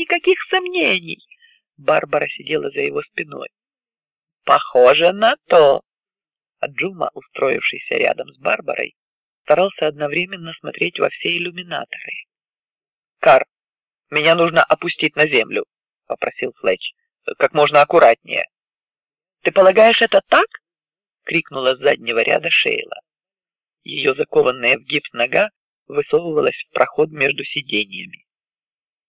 никаких сомнений. Барбара сидела за его спиной. Похоже на то. А Джума, устроившийся рядом с Барбарой, старался одновременно смотреть во все иллюминаторы. Кар, меня нужно опустить на землю, попросил Флетч, как можно аккуратнее. Ты полагаешь это так? крикнула с заднего ряда Шейла. Ее закованная в гипс нога высовывалась в проход между сиденьями.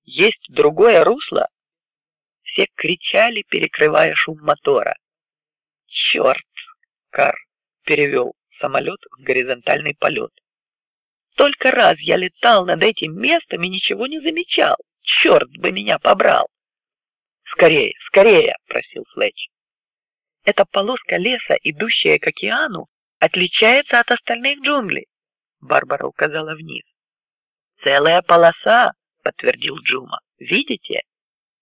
Есть другое русло? Все кричали, перекрывая шум мотора. Черт! Кар перевел самолет в горизонтальный полет. Только раз я летал над этим местом и ничего не замечал. Черт бы меня побрал! Скорее, скорее, просил Флетч. Эта полоска леса, идущая к океану, отличается от остальных джунглей. Барбара указала вниз. Целая полоса, подтвердил Джума. Видите?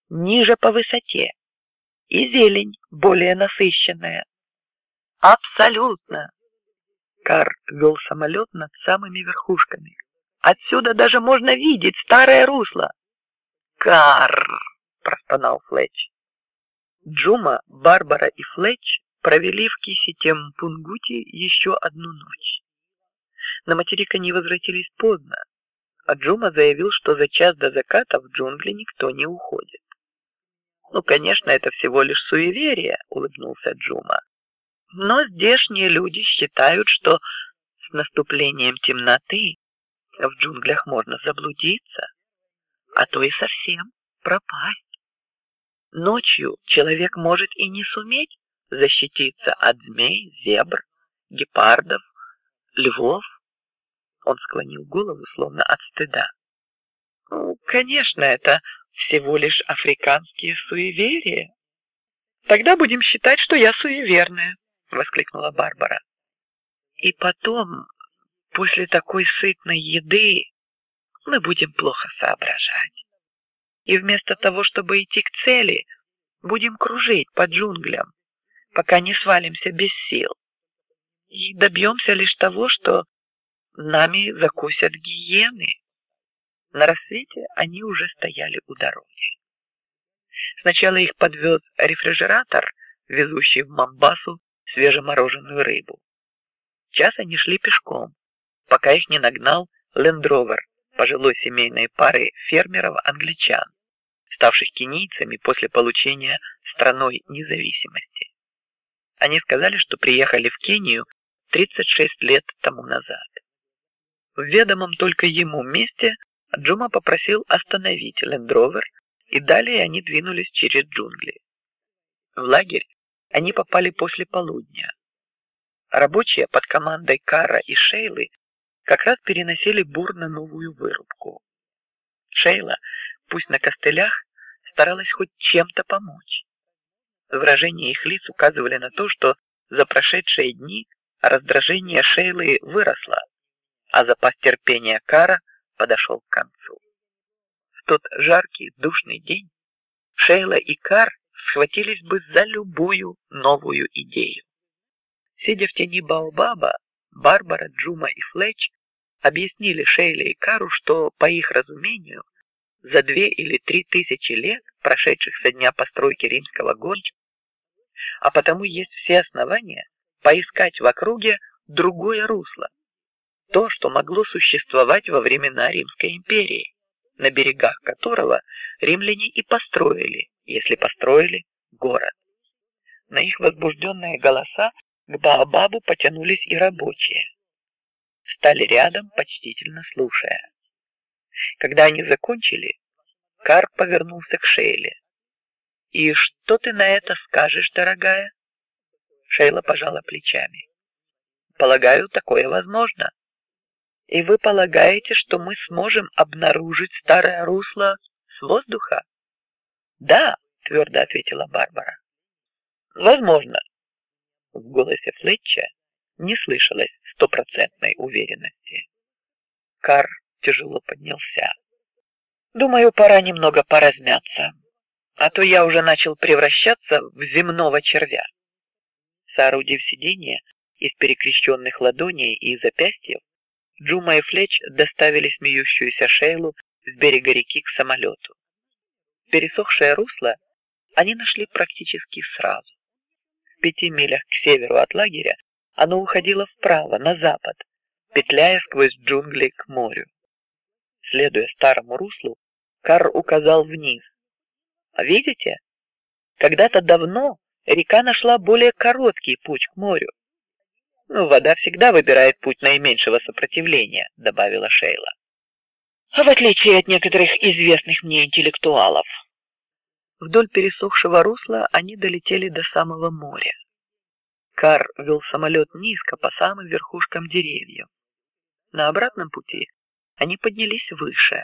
Ниже по высоте. И зелень более насыщенная. Абсолютно. Кар вел самолет над самыми верхушками. Отсюда даже можно видеть старое русло. Кар, простонал Флетч. Джума, Барбара и Флетч провели в Кисите Пунгути еще одну ночь. На материк они возвратились поздно, а Джума заявил, что за час до заката в джунгли никто не уходит. Ну, конечно, это всего лишь суеверие, улыбнулся Джума. Но здешние люди считают, что с наступлением темноты в джунглях можно заблудиться, а то и совсем пропасть. Ночью человек может и не суметь защититься от змей, зебр, гепардов, львов. Он склонил голову, словно от стыда. Ну, конечно, это всего лишь африканские суеверия. Тогда будем считать, что я суеверная, воскликнула Барбара. И потом, после такой сытной еды, мы будем плохо соображать. И вместо того, чтобы идти к цели, будем кружить по джунглям, пока не свалимся без сил. И добьемся лишь того, что нами закусят гиены. На рассвете они уже стояли у дороги. Сначала их подвез рефрижератор, везущий в Мамбасу свежемороженую рыбу. Час они шли пешком, пока их не нагнал лендровер пожилой семейной пары фермеров-англичан, ставших кенийцами после получения страной независимости. Они сказали, что приехали в Кению 36 лет тому назад. В ведомом только ему месте Джума попросил остановить лендровер, и далее они двинулись через джунгли. В лагерь они попали после полудня. Рабочие под командой Кара и Шейлы как раз переносили бур на новую вырубку. Шейла, пусть на костылях, старалась хоть чем-то помочь. Выражения их лиц указывали на то, что за прошедшие дни раздражение Шейлы выросло, а запас терпения Кара подошел к концу. В тот жаркий душный день Шейла и Кар схватились бы за любую новую идею. Сидя в тени Баобаба, Барбара, Джума и Флетч объяснили Шейле и Кару, что по их разумению за две или три тысячи лет, прошедших со дня постройки римского гонча, а потому есть все основания поискать в округе другое русло, то, что могло существовать во времена Римской империи, на берегах которого римляне и построили если построили город. На их возбужденные голоса к Баобабу потянулись и рабочие. Стали рядом, почтительно слушая. Когда они закончили, Кар повернулся к Шейле. И что ты на это скажешь, дорогая? Шейла пожала плечами. Полагаю, такое возможно. И вы полагаете, что мы сможем обнаружить старое русло с воздуха? Да, твердо ответила Барбара. Возможно. В голосе Флетча не слышалось стопроцентной уверенности. Кар тяжело поднялся. Думаю, пора немного поразмяться, а то я уже начал превращаться в земного червя. Соорудив сиденье из перекрещенных ладоней и запястьев, Джума и Флетч доставили смеющуюся Шейлу с берега реки к самолету. Пересохшее русло они нашли практически сразу. В пяти милях к северу от лагеря оно уходило вправо, на запад, петляя сквозь джунгли к морю. Следуя старому руслу, Кар указал вниз. А видите? Когда-то давно река нашла более короткий путь к морю. Ну, вода всегда выбирает путь наименьшего сопротивления, добавила Шейла. А в отличие от некоторых известных мне интеллектуалов. Вдоль пересохшего русла они долетели до самого моря. Кар вел самолет низко по самым верхушкам деревьев. На обратном пути они поднялись выше.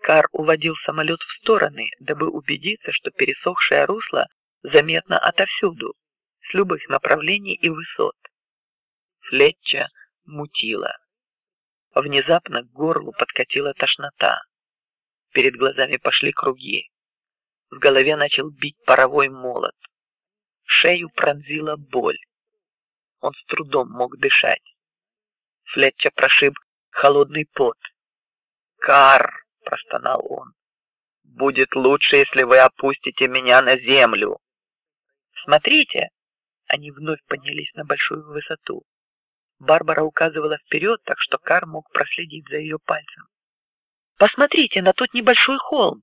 Кар уводил самолет в стороны, дабы убедиться, что пересохшее русло заметно отовсюду, с любых направлений и высот. Флетча мутила. Внезапно к горлу подкатила тошнота. Перед глазами пошли круги. В голове начал бить паровой молот. Шею пронзила боль. Он с трудом мог дышать. Флетча прошиб холодный пот. Кар, простонал он, будет лучше, если вы опустите меня на землю. Смотрите, они вновь поднялись на большую высоту. Барбара указывала вперед, так что Кар мог проследить за ее пальцем. Посмотрите на тот небольшой холм.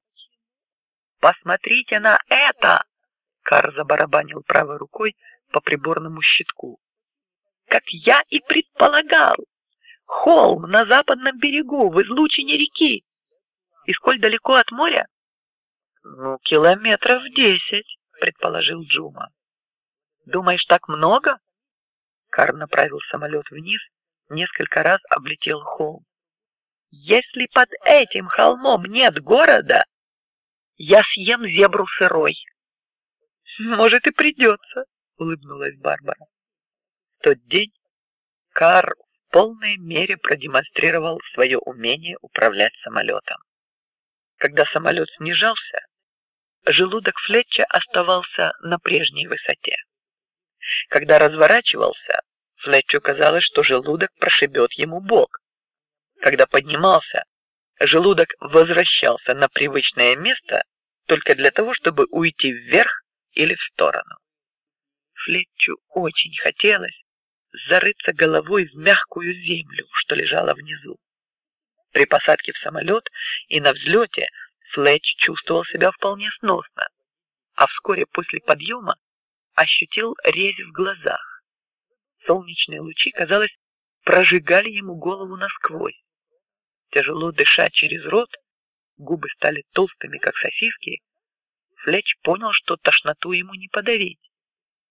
Посмотрите на это! Кар забарабанил правой рукой по приборному щитку. Как я и предполагал, холм на западном берегу в излучине реки. И сколь далеко от моря? Ну, километров десять, предположил Джума. Думаешь, так много? Кар направил самолет вниз, несколько раз облетел холм. Если под этим холмом нет города, я съем зебру сырой. Может и придется, улыбнулась Барбара. В тот день Кар в полной мере продемонстрировал свое умение управлять самолетом. Когда самолет снижался, желудок Флетча оставался на прежней высоте. Когда разворачивался, Флетчу казалось, что желудок прошибет ему бок. Когда поднимался, желудок возвращался на привычное место только для того, чтобы уйти вверх или в сторону. Флетчу очень хотелось зарыться головой в мягкую землю, что лежала внизу. При посадке в самолет и на взлете Флетч чувствовал себя вполне сносно, а вскоре после подъема ощутил резь в глазах. Солнечные лучи, казалось, прожигали ему голову насквозь. Тяжело дыша через рот, губы стали толстыми, как сосиски. Флетч понял, что тошноту ему не подавить.